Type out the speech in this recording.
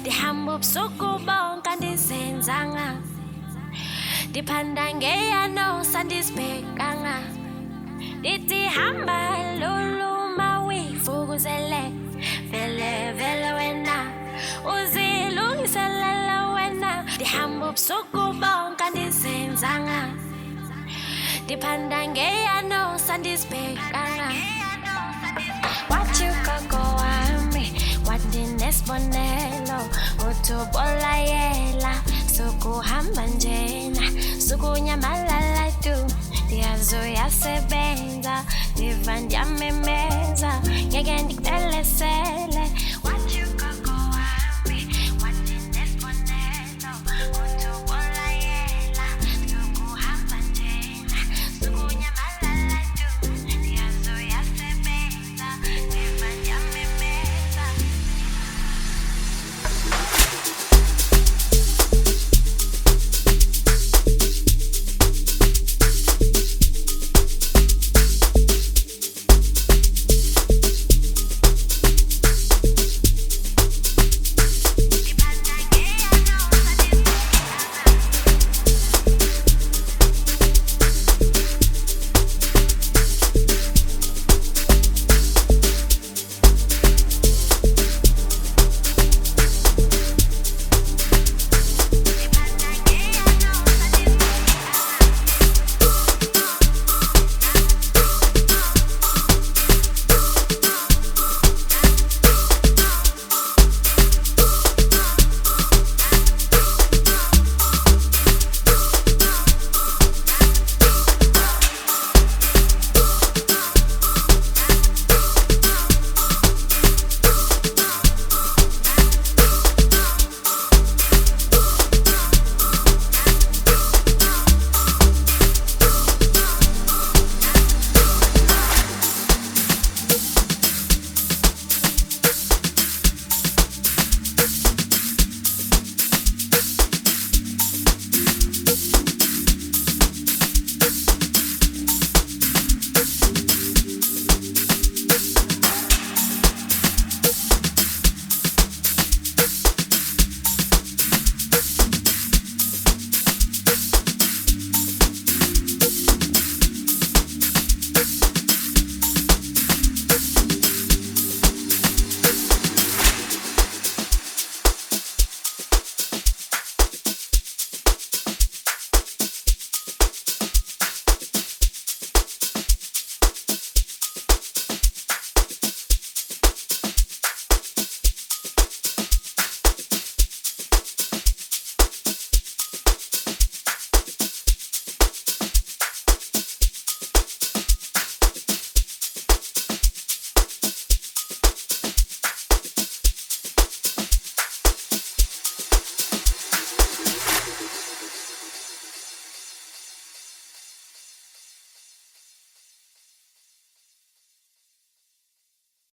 ndihamba ubusuku bonke andizenzanga ndiphanda ngeyano sandizibhekanga ndithi hamba luluma uyivukuzele vele vele wena. Uzilungiselela wena. Ndihamba ubusuku bonke andizenzanga ndiphanda ngeyano sandizibhekanga wandinesibonelo utubolayela sukuhamba njena sukunyamalala tu. Ndiyazo yasebenza ndiva ndiyamemeza ngeke ndikuthe